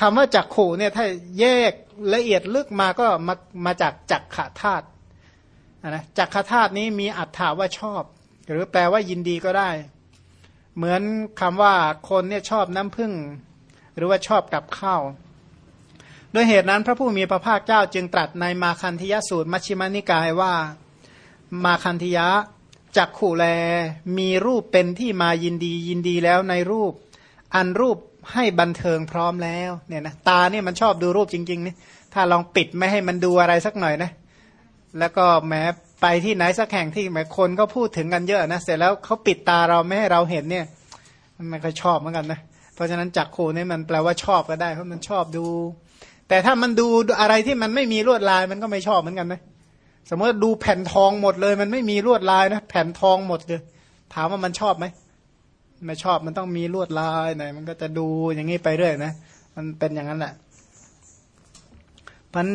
คำว่าจักขู่เนี่ยถ้าแยกละเอียดลึกมาก็มามาจากจักขธาตุนะจักขธาตุนี้มีอัตถาว่าชอบ หรือแปลว่ายินดีก็ได้ เหมือนคำว่าคนเนี่ยชอบน้ำผึ้งหรือว่าชอบกับข้าวด้วยเหตุนั้นพระผู้มีพระภาคเจ้าจึงตรัสในมาคันธยสูตรมัชฌิมานิกายว่ามาคันธยะจักขู่แลมีรูปเป็นที่มายินดียินดีแล้วในรูป อันรูป ให้บันเทิงพร้อมแล้วเนี่ยนะตาเนี่ยมันชอบดูรูปจริงๆนี่ถ้าลองปิดไม่ให้มันดูอะไรสักหน่อยนะแล้วก็แม้ไปที่ไหนสักแห่งที่แม้คนก็พูดถึงกันเยอะนะเสร็จแล้วเขาปิดตาเราไม่ให้เราเห็นเนี่ยมันไม่ค่อยชอบเหมือนกันนะเพราะฉะนั้นจักขู่นี่มันแปลว่าชอบก็ได้เพราะมันชอบดู แต่ถ้ามันดูอะไรที่มันไม่มีลวดลายมันก็ไม่ชอบเหมือนกันนะสมมติดูแผ่นทองหมดเลย มันไม่มีลวดลายนะแผ่นทองหมดเลยถามว่ามันชอบไหม ไม่ชอบมันต้องมีลวดลายหน่อยมันก็จะดูอย่างนี้ไปเรื่อยนะ มันเป็นอย่างนั้นแหละมัน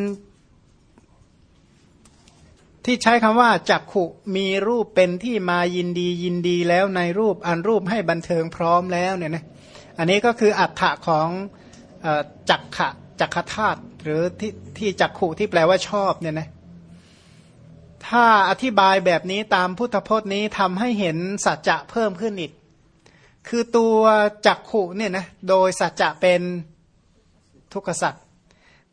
ที่ใช้คำว่าจักขุมีรูปเป็นที่มายินดียินดีแล้วในรูปอันรูปให้บันเทิงพร้อมแล้วเนี่ยนะอันนี้ก็คืออัฏฐะของจักขะจักขธาตุหรือที่ที่จักขุที่แปลว่าชอบเนี่ยนะถ้าอธิบายแบบนี้ตามพุทธพจน์นี้ทำให้เห็นสัจจะเพิ่มขึ้นอีก คือตัวจักขุเนี่ยนะโดยสัจจะเป็นทุกขสัจ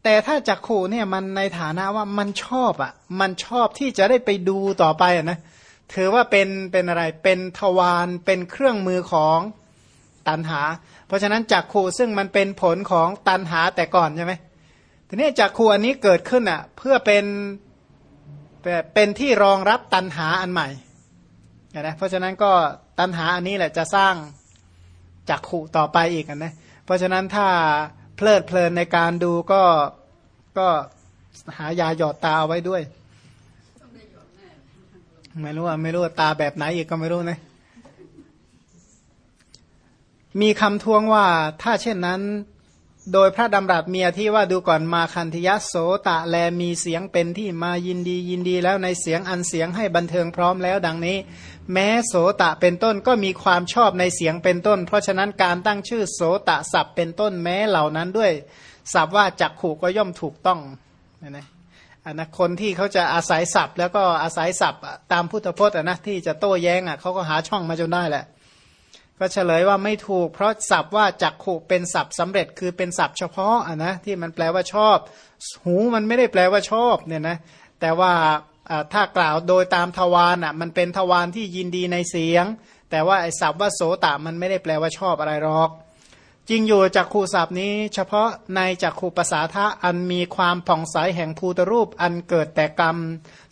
แต่ถ้าจักขู่เนี่ยมันในฐานะว่ามันชอบอะ มันชอบที่จะได้ไปดูต่อไปอะนะถือว่าเป็นเป็นอะไรเป็นทวารเป็นเครื่องมือของตันหา เพราะฉะนั้นจักขู่ซึ่งมันเป็นผลของตันหาแต่ก่อนใช่ไหมทีนี้จักขู่อันนี้เกิดขึ้นอะเพื่อเป็นเป็นที่รองรับตันหาอันใหม่นะเพราะฉะนั้นก็ ตัณหาอันนี้แหละจะสร้างจักขู่ต่อไปอีกนะเพราะฉะนั้นถ้าเพลิดเพลินในการดูก็ก็หายาหยอดตาเอาไว้ด้วย ไม่รู้ว่าไม่รู้ตาแบบไหนอีกก็ไม่รู้นะมีคำทวงว่าถ้าเช่นนั้น โดยพระดำรัสเมียที่ว่าดูก่อนมาคันธยโสตะแลมีเสียงเป็นที่มายินดียินดีแล้วในเสียงอันเสียงให้บันเทิงพร้อมแล้วดังนี้ แม้โสตะเป็นต้นก็มีความชอบในเสียงเป็นต้น เพราะฉะนั้นการตั้งชื่อโสตะสับเป็นต้นแม้เหล่านั้นด้วยศัพท์ว่าจักขู่ก็ย่อมถูกต้องนะนะอันนะคนที่เขาจะอาศัยศัพท์แล้วก็อาศัยศัพท์ตามพุทธพจน์นะที่จะโต้แย้งอะเขาก็หาช่องมาจนได้แหละ ก็เฉลยว่าไม่ถูก เพราะศัพท์ว่าจักขู่เป็นศัพท์สำเร็จคือเป็นศัพท์เฉพาะอะนะที่มันแปลว่าชอบ หูมันไม่ได้แปลว่าชอบเนี่ยนะแต่ว่าถ้ากล่าวโดยตามทวารอะมันเป็นทวารที่ยินดีในเสียง แต่ว่าไอ้ศัพท์ว่าโสตะมันไม่ได้แปลว่าชอบอะไรหรอก จริงอยู่จักขูศัพท์นี้ เฉพาะในจักขูภาษาทะอันมีความผ่องใสแห่งภูตรูปอันเกิดแต่กรรม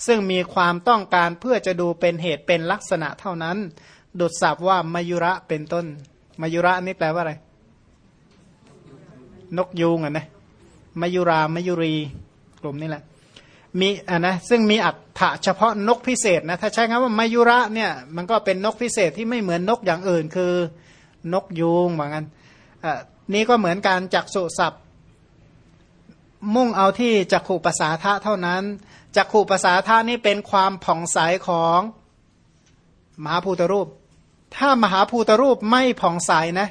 ซึ่งมีความต้องการเพื่อจะดูเป็นเหตุเป็นลักษณะเท่านั้น ดุดศัพท์ว่ามายุระเป็นต้น มายุระนี่แปลว่าอะไร นกยูงอะนะมายุรามายุรี กลุ่มนี้แหละ มีอะนะซึ่งมีอัตะเฉพาะนกพิเศษนะถ้าใช้คำว่ามายุระเนี่ยมันก็เป็นนกพิเศษที่ไม่เหมือนนกอย่างอื่น คือนกยูงเหมือนกันนี่ก็เหมือนการจักสุสับมุ่งเอาที่จักขู่ภาษาทะเท่านั้นจักขู่ภาษาทะนี่เป็นความผ่องใสของมหาภูตรูป ถ้ามหาภูตรูปไม่ผ่องใสนะ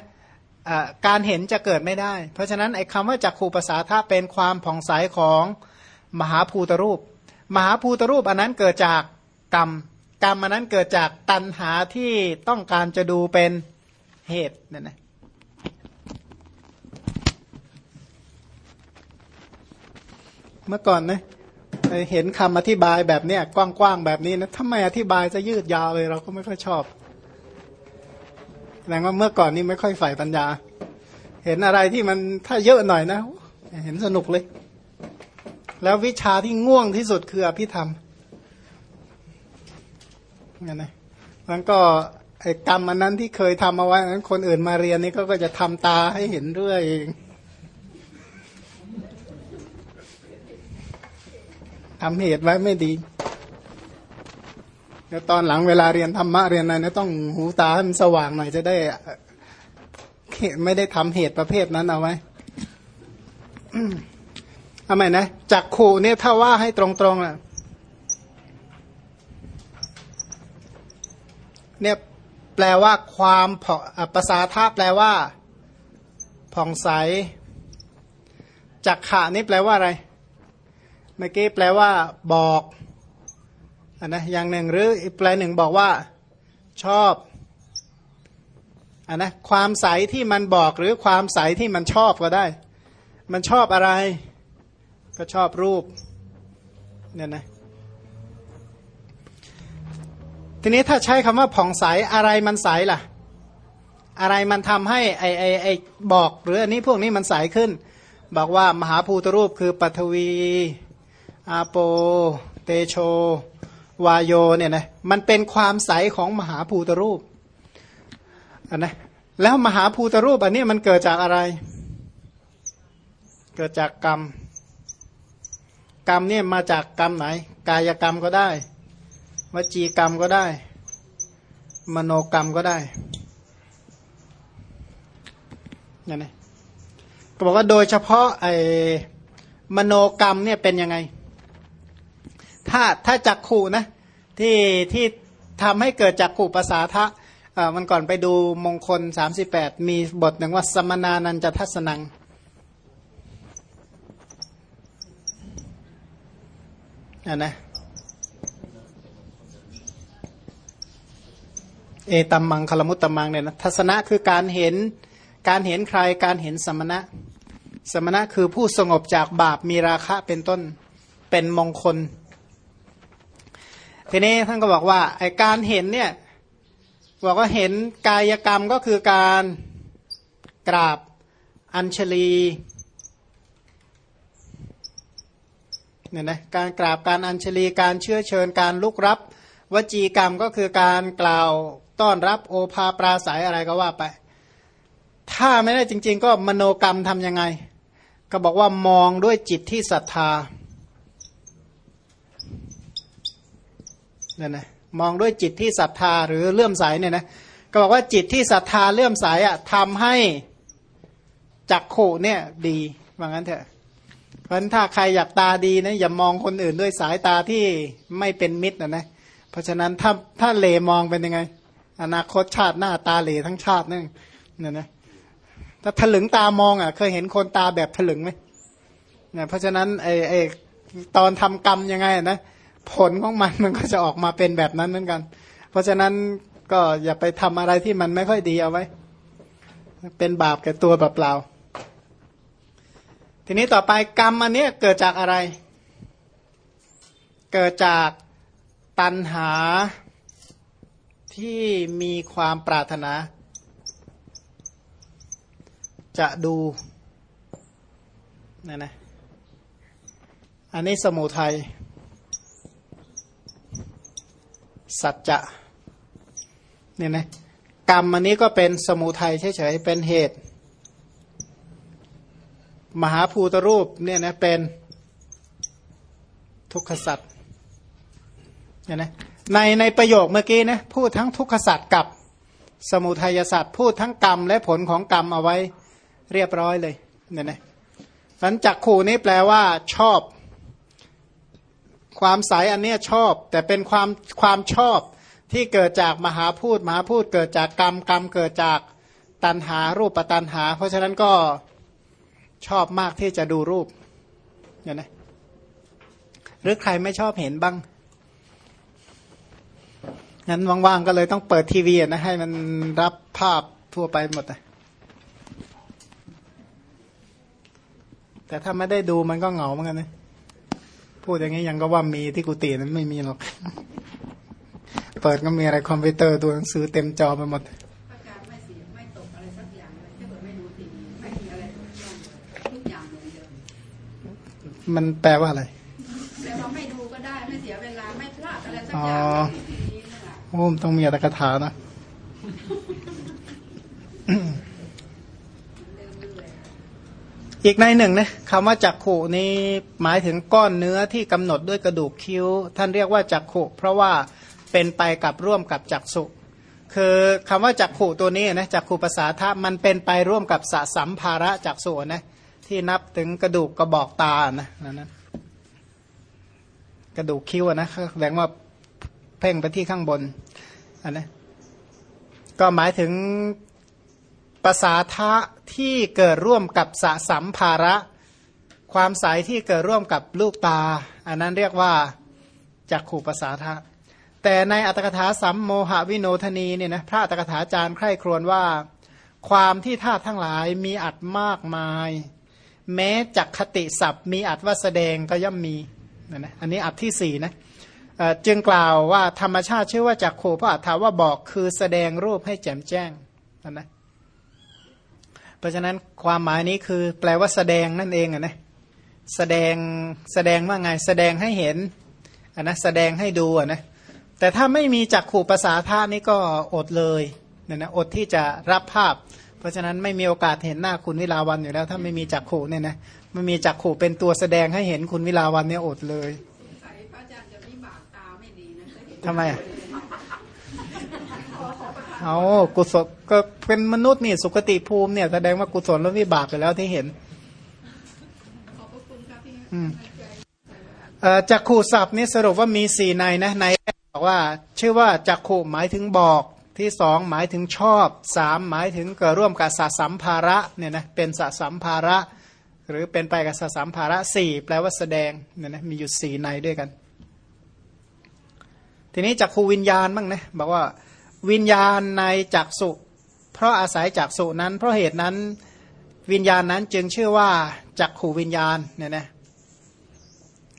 การเห็นจะเกิดไม่ได้ เพราะฉะนั้นไอ้คำว่าจักขูภาษาทะเป็นความผ่องใสของมหาภูตรูป มหาภูตรูปอันนั้นเกิดจากกรรม กรรมอันนั้นเกิดจากตัณหาที่ต้องการจะดูเป็นเหตุเนี่ยนะเมื่อก่อนนะเห็นคำอธิบายแบบเนี้ยกว้างๆแบบนี้นะทำไมอธิบายจะยืดยาวเลยเราก็ไม่ค่อยชอบ แสดงว่าเมื่อก่อนนี้ไม่ค่อยใฝ่ปัญญา เห็นอะไรที่มันถ้าเยอะหน่อยนะ เห็นสนุกเลย แล้ววิชาที่ง่วงที่สุดคืออภิธรรมงั้นนะมันก็ไอ้กรรมอันนั้นที่เคยทำเอาไว้นั้นคนอื่นมาเรียนนี่ก็จะทำตาให้เห็นเรื่อยเองทำเหตุไว้ไม่ดี แล้วตอนหลังเวลาเรียนธรรมะเรียนอะไรเนะต้องหูตาให้มันสว่างหน่อยจะได้ไม่ได้ทำเหตุประเภทนั้นเอาไว้ทำไมนะจักขู่เนี่ยถ้าว่าให้ตรงๆอะเนี่ยแปลว่าความผ่อภาษาท่าแปลว่าผ่องใสจักขะนี่แปลว่าอะไร เมื่อกี้แปลว่า บอก อันนะอย่างหนึ่งหรืออีกแปลหนึ่งบอกว่าชอบอันนะความใสที่มันบอกหรือความใสที่มันชอบก็ได้ มันชอบอะไร ก็ชอบรูปเนี่ยนะทีนี้ถ้าใช้คำว่าผ่องใสอะไรมันใสล่ะ อะไรมันทำให้ไอไอไอบอกหรืออันนี้พวกนี้มันใสขึ้น บอกว่ามหาภูตรูปคือปัทวี อาโป เตโช วายโยเนี่ยนะมันเป็นความใสของมหาภูตรูปนนะแล้วมหาภูตรูปอันนี้มันเกิดจากอะไร เกิดจากกรรม กรรมเนี่ยมาจากกรรมไหน กายกรรมก็ได้ วจีกรรมก็ได้ มโนกรรมก็ได้นี่นะก็บอกว่าโดยเฉพาะไอ้มโนกรรมเนี่ยเป็นยังไง ถ้าถ้าจักขู่นะที่ที่ทำให้เกิดจักขู่ภาษาทะมันก่อนไปดูมงคล 38 มีบทหนึ่งว่า สมนานันจะทัศนัง อ่านะ เอตัมมังคลมุตตมังเนี่ยนะทัศนะคือการเห็นการเห็นใครการเห็นสมณะ สมณะคือผู้สงบจากบาปมีราคะเป็นต้นเป็นมงคล ทีนี้ท่านก็บอกว่าไอการเห็นเนี่ยบอกว่าเห็นกายกรรมก็คือการกราบอัญชลีเนี่ยนะการกราบการอัญชลีการเชื่อเชิญการลุกรับ วจีกรรมก็คือการกล่าวต้อนรับโอภาปราศัยอะไรก็ว่าไป ถ้าไม่ได้จริง ๆ ก็มโนกรรมทำยังไง ก็บอกว่ามองด้วยจิตที่ศรัทธา เนี่ยนะมองด้วยจิตที่ศรัทธาหรือเลื่อมใสเนี่ยนะก็บอกว่าจิตที่ศรัทธาเลื่อมใสอะทำให้จักโขเนี่ยดีว่างั้นเถอะเพราะฉะนั้นถ้าใครอยากตาดีนะอย่ามองคนอื่นด้วยสายตาที่ไม่เป็นมิตรนะนะเพราะฉะนั้นถ้าถ้าเลมองเป็นยังไง อนาคตชาติหน้าตาเหลทั้งชาตินั่นเนี่ยนะถ้าถลึงตามองอะ เคยเห็นคนตาแบบถลึงไหมเนี่ยเพราะฉะนั้นไอไอตอนทำกรรมยังไงนะ ผลของมันมันก็จะออกมาเป็นแบบนั้นเหมือนกัน เพราะฉะนั้นก็อย่าไปทำอะไรที่มันไม่ค่อยดีเอาไว้ เป็นบาปแก่ตัวเปล่าทีนี้ต่อไปกรรมอันนี้เกิดจากอะไร เกิดจากตัณหาที่มีความปรารถนา จะดูนะนะอันนี้สมุทัย สัจจะเนี่ยนะกรรมอันนี้ก็เป็นสมุทัยเฉยๆเป็นเหตุ มหาภูตรูปเนี่ยนะเป็นทุกขสัตว์เนี่ยนะในในประโยคเมื่อกี้นะพูดทั้งทุกขสัตว์กับสมุทัยสัตว์พูดทั้งกรรมและผลของกรรมเอาไว้เรียบร้อยเลยเนี่ยนะสันจักขู่นี้แปลว่าชอบ ความใสอันนี้ชอบ แต่เป็นความความชอบที่เกิดจากมหาพูดมหาพูดเกิดจากกรรมกรรมเกิดจากตันหารูปปตันหา เพราะฉะนั้นก็ชอบมากที่จะดูรูปเนี่ยนะหรือใครไม่ชอบเห็นบ้างงั้นว่างๆก็เลยต้องเปิดทีวีนะให้มันรับภาพทั่วไปหมดแต่ถ้าไม่ได้ดูมันก็เหงาเหมือนกันนะ พูดอย่างนี้ยังก็ว่ามีที่กุฏินั้นไม่มีหรอก เปิดก็มีอะไรคอมพิวเตอร์ตัวหนังสือเต็มจอไปหมดมันแปลว่าอะไรแปลว่าไม่ดูก็ได้ไม่เสียเวลาไม่พลาดอะไรสักอย่างโอ้ต้องมีอะไรคาถานะ อีกในหนึ่งนะคำว่าจักขุนี้หมายถึงก้อนเนื้อที่กำหนดด้วยกระดูกคิ้ว ท่านเรียกว่าจักขุเพราะว่าเป็นไปกับร่วมกับจักสุคือคำว่าจักขุตัวนี้นะจักขุภาษาทะมันเป็นไปร่วมกับสสัมภาระจักสุนะที่นับถึงกระดูกกระบอกตานะนั้นกระดูกคิ้วนะแสดงว่าเพ่งไปที่ข้างบนอันนะก็หมายถึง ภาษาทะที่เกิดร่วมกับสสัมภาระ ความใสที่เกิดร่วมกับลูกตา อันนั้นเรียกว่าจักขู่ภาษาทะแต่ในอัตถกถาสัมโมหวิโนทนีเนี่ยนะพระอัตถกถาจารย์ใคร่ครวญว่า ความที่ธาตุทั้งหลายมีอัดมากมาย แม้จักคติศัพท์ มีอัดว่าแสดงก็ย่อมมีนะนะอันนี้อัดที่สี่นะจึงกล่าวว่าธรรมชาติชื่อว่าจักขู่พระอัฏฐาว่าบอกคือแสดงรูปให้แจ่มแจ้งนะเพ ราะฉะนั้นความหมายนี้คือแปลว่าแสดงนั่นเองนะแสดงแสดงว่าไงแสดงให้เห็นอันนะแสดงให้ดูอะนะแต่ถ้าไม่มีจักขู่ภาษาท่านี้ก็อดเลยเนี่ยนะอดที่จะรับภาพ เพราะฉะนั้นไม่มีโอกาสเห็นหน้าคุณวิลาวันอยู่แล้ว ถ้าไม่มีจักขู่เนี่ยนะไม่มีจักขู่เป็นตัวแสดงให้เห็นคุณวิลาวันเนี่ยอดเลยทำไมอะ เอากุศลก็เป็นมนุษย์นี่สุคติภูมิเนี่ยแสดงว่ากุศลและวิบากไปแล้วที่เห็นจักขู่ศัพท์นี่สรุปว่ามีสี่ในนะในบอกว่า ชื่อว่าจักขู่หมายถึงบอกที่สองหมายถึงชอบสามหมายถึงเกิดร่วมกับสสัมภาระเนี่ยนะเป็นสสัมภาระ หรือเป็นไปกับสสัมภาระสี่แปลว่าแสดงเนี่ยนะมีอยู่สี่ในด้วยกัน ทีนี้จักขูวิญญาณบ้างนะบอกว่า วิญญาณในจักสุเพราะอาศัยจักสุนั้น เพราะเหตุนั้นวิญญาณนั้นจึงชื่อว่าจักขูวิญญาณเนี่ยนะ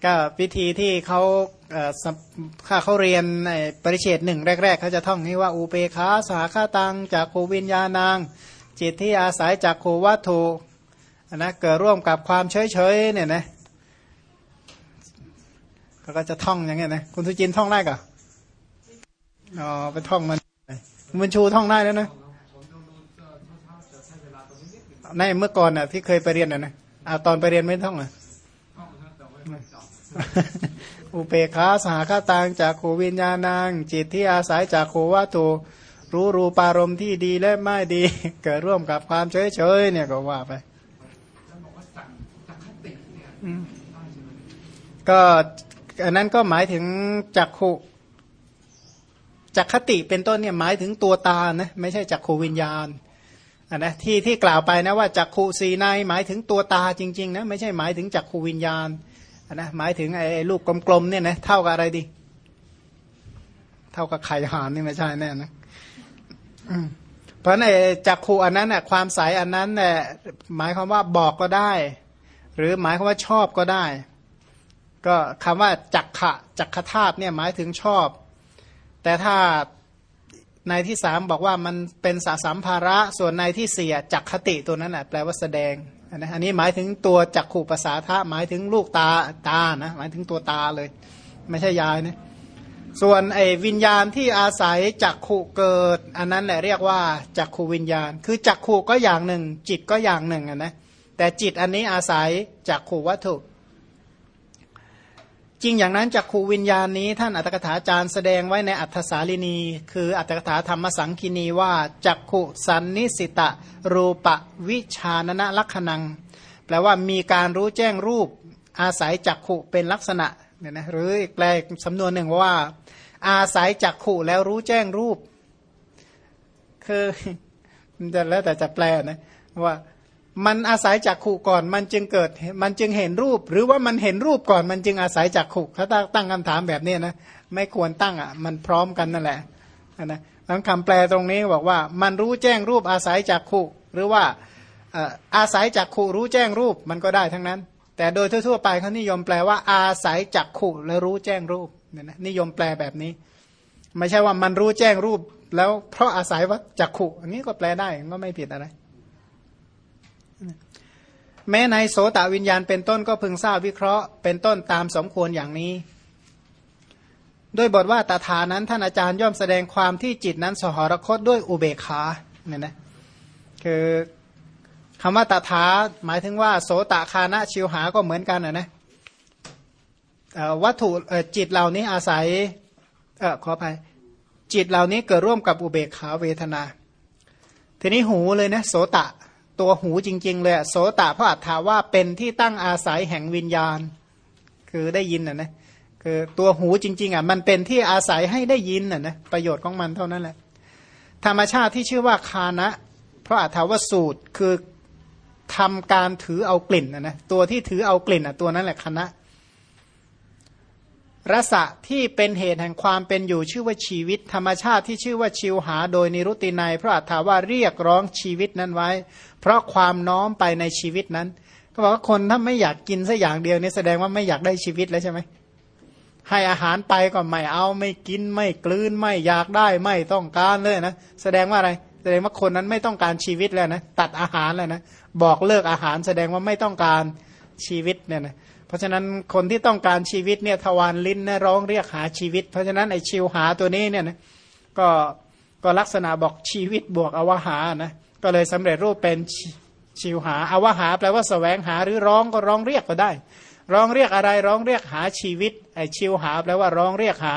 ก็วิธีที่เขาข้าเขาเรียนในปริเชตหนึ่งแรก ๆเขาจะท่องนี้ว่าอุเปคาสาขาตังจากขูวิญญาณางจิตที่อาศัยจากขูวัตถุนะเกิดร่วมกับความเฉยๆเนี่ยนะเขาก็จะท่องอย่างเงี้ยนะคุณทุจินท่องได้ก่ออ๋อไปท่องมัน มันชูท่องได้แล้วนะในเมื่อก่อนน่ะที่เคยไปเรียนน่ะนะอาตอนไปเรียนไม่ท่องอะอุเปขาสหคาตังจากโควิญญาณังจิตที่อาศัยจากโควัตถุรู้รูปารมณ์ที่ดีและไม่ดี เกิดร่วมกับความเฉยเฉยเนี่ยก็ว่าไปก็อันนั้นก็หมายถึงจักขุ จักคติเป็นต้นเนี่ยหมายถึงตัวตานะไม่ใช่จักขูวิญญาณนะที่ที่กล่าวไปนะว่าจักขูสีในหมายถึงตัวตาจริงๆนะไม่ใช่หมายถึงจักขูวิญญาณนะหมายถึงไอ้ลูกกลมๆเนี่ยนะเท่ากับอะไรดี เท่ากับไข่หานนี่ไม่ใช่แน่นะเพราะในจักขูอันนั้นน่ะความใสอันนั้นเนี่ยหมายความว่าบอกก็ได้ หรือหมายความว่าชอบก็ได้ ก็คำว่าจักขะจักขธาตุเนี่ยหมายถึงชอบ แต่ถ้าในที่สามบอกว่ามันเป็นสาสัมภาระ ส่วนในที่เสียจักคติตัวนั้นแหละแปลว่าแสดงอันนี้หมายถึงตัวจักขู่ภาษาทะหมายถึงลูกตาตานะหมายถึงตัวตาเลย ไม่ใช่ยายนะส่วนไอ้วิญญาณที่อาศัยจักขู่เกิด อันนั้นแหละเรียกว่าจักขู่วิญญาณ คือจักขู่ก็อย่างหนึ่ง จิตก็อย่างหนึ่งนะแต่จิตอันนี้อาศัยจักขู่วัตถุ จริงอย่างนั้นจักขูวิญญาณนี้ท่านอัตถกถาจารย์แสดงไว้ในอัตถสาลีนี คืออัตถกถาธรรมสังคีนีว่าจักขุสันนิสิตะ รูปวิชานนะลักขณัง แปลว่ามีการรู้แจ้งรูป อาศัยจักขุเป็นลักษณะเนี่ยนะหรืออีกแปลสำนวนหนึ่งว่า อาศัยจักขุแล้วรู้แจ้งรูป คือมันจะแล้วแต่จะแปลนะว่า มันอาศัยจากขู่ก่อน มันจึงเกิด มันจึงเห็นรูป หรือว่ามันเห็นรูปก่อน มันจึงอาศัยจากขู่ถ้าตั้งคำถามแบบนี้นะไม่ควรตั้งอะ มันพร้อมกันนั่นแหละนะทั้งคำแปลตรงนี้บอกว่า มันรู้แจ้งรูปอาศัยจากขู่หรือว่าอาศัยจากขู่รู้แจ้งรูปมันก็ได้ทั้งนั้น แต่โดยทั่วๆไปเขานิยมแปลว่า อาศัยจากขู่และรู้แจ้งรูปเนี่ยนะนิยมแปลแบบนี้ ไม่ใช่ว่ามันรู้แจ้งรูป แล้วเพราะอาศัยว่าจากขู่อันนี้ก็แปลได้ก็ไม่ผิดอะไร แม้ในโสตวิญญาณเป็นต้นก็พึงทราบวิเคราะห์เป็นต้นตามสมควรอย่างนี้ ด้วยบทว่าตถานั้นท่านอาจารย์ย่อมแสดงความที่จิตนั้นสหรคตด้วยอุเบกขาเนี่ยนะคือคำว่าตถาหมายถึงว่า โสตคานะชิวหาก็เหมือนกันนะวัตถุจิตเหล่านี้อาศัยอขออภัยจิตเหล่านี้เกิดร่วมกับอุเบกขาเวทนา ทีนี้หูเลยนะโสตะ ตัวหูจริง ๆ เลยโสตพระอัฏฐาว่าเป็นที่ตั้งอาศัยแห่งวิญญาณ คือได้ยินอะนะคือตัวหูจริง ๆอะมันเป็นที่อาศัยให้ได้ยินอะนะประโยชน์ของมันเท่านั้นแหละธรรมชาติที่ชื่อว่าคานะพระอัฏฐาวสูตรคือทำการถือเอากลิ่นนะนะตัวที่ถือเอากลิ่นอะตัวนั้นแหละคณะ รสะที่เป็นเหตุแห่งความเป็นอยู่ชื่อว่าชีวิต ธรรมชาติที่ชื่อว่าชิวหาโดยนิรุตินัยพระอัฏฐาว่าเรียกร้องชีวิตนั้นไว้ เพราะความน้อมไปในชีวิตนั้นก็บอกว่าคนถ้าไม่อยากกินสักอย่างเดียวนี่แสดงว่าไม่อยากได้ชีวิตแล้วใช่ไหมให้อาหารไปก็ไม่เอาไม่กินไม่กลืนไม่อยากได้ไม่ต้องการเลยนะแสดงว่าอะไร แสดงว่าคนนั้นไม่ต้องการชีวิตแล้วนะตัดอาหารแล้วนะบอกเลิกอาหารแสดงว่าไม่ต้องการชีวิตเนี่ยนะ เพราะฉะนั้นคนที่ต้องการชีวิตเนี่ยทวารลิ้นนะร้องเรียกหาชีวิต เพราะฉะนั้นไอชิวหาตัวนี้เนี่ยนะก็ก็ลักษณะบอกชีวิตบวกอวหานะก็เลยสำเร็จรูปเป็นชิวหาอวหาแปลว่าสแสวงหาหรือร้องก็ร้องเรียกก็ได้ ร้องเรียกอะไรร้องเรียกหาชีวิตไอชิวหาแปลว่าร้องเรียกหา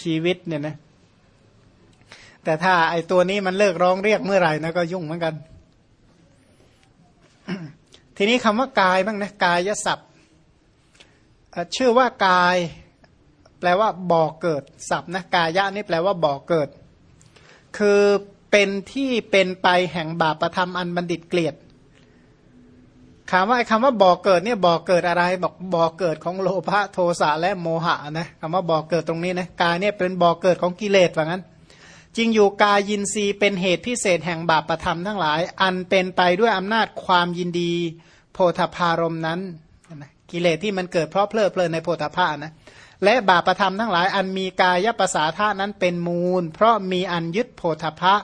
ชีวิตเนี่ยนะแต่ถ้าไอตัวนี้มันเลิกร้องเรียกเมื่อไหร่นะก็ยุ่งเหมือนกัน ทีนี้คำว่ากายบ้างนะกายศัพท์ ชื่อว่ากาย แปลว่าบ่อเกิดศัพท์นะกายะนี่แปลว่าบ่อเกิด คือเป็นที่เป็นไปแห่งบาปประธรรมอันบัณฑิตเกลียดคำว่าคำว่าบ่อเกิดเนี่ยบ่อเกิดอะไรบอกบ่อเกิดของโลภะโทสะและโมหะนะคำว่าบ่อเกิดตรงนี้นะกายเนี่ยเป็นบ่อเกิดของกิเลสว่างั้น จริงอยู่กายยินรีเป็นเหตุพิเศษแห่งบาปประธรรมทั้งหลาย อันเป็นไปด้วยอำนาจความยินดี โพธพารมนั้น กิเลสที่มันเกิดเพราะเพลิดเพลินในโพธาภานะและบาปประธรรมทั้งหลายอันมีกายภาษาธาตุนั้นเป็นมูล เพราะมีอันยึดโพธาภะ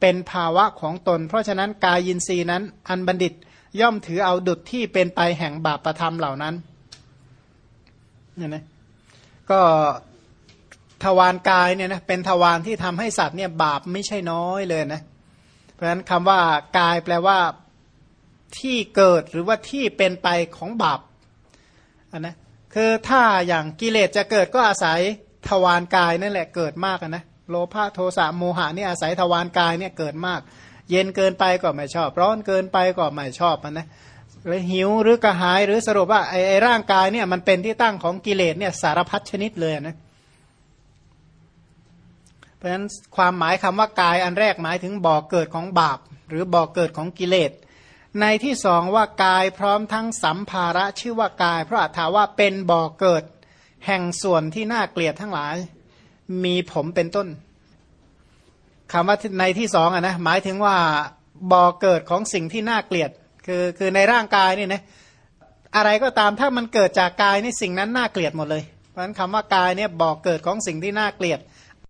เป็นภาวะของตน เพราะฉะนั้นกายินทรีย์นั้น อันบัณฑิตย่อมถือเอาดุจที่เป็นไปแห่งบาปประธรรมเหล่านั้นเนี่ยนะก็ทวารกายเนี่ยนะเป็นทวารที่ทำให้สัตว์เนี่ยบาปไม่ใช่น้อยเลยนะเพราะฉะนั้นคำว่ากายแปลว่าที่เกิดหรือว่าที่เป็นไปของบาป นนะคือถ้าอย่างกิเลสจะเกิดก็อาศัยทวารกายนั่นแหละเกิดมากนะโลภะโทสะโมหะนี่อาศัยทวารกายเนี่ยเกิดมาก เย็นเกินไปก็ไม่ชอบ ร้อนเกินไปก็ไม่ชอบนะเลยหิวหรือกระหายหรือสรุปว่าไอ้ไอร่างกายเนี่ยมันเป็นที่ตั้งของกิเลสเนี่ยสารพัดชนิดเลยนะเพราะฉะนั้นความหมายคำว่ากายอันแรกหมายถึงบ่อกเกิดของบาป หรือบ่อกเกิดของกิเลส ในที่สองว่ากายพร้อมทั้งสัมภาระชื่อว่ากาย เพราะถาว่าเป็นบ่อเกิด แห่งส่วนที่น่าเกลียดทั้งหลาย มีผมเป็นต้นคำว่าในที่สองอะนะหมายถึงว่าบ่อเกิดของสิ่งที่น่าเกลียด คือคือในร่างกายนี่นะอะไรก็ตามถ้ามันเกิดจากกายนี่สิ่งนั้นน่าเกลียดหมดเลย เพราะฉะนั้นคำว่ากายเนี่ยบ่อเกิดของสิ่งที่น่าเกลียด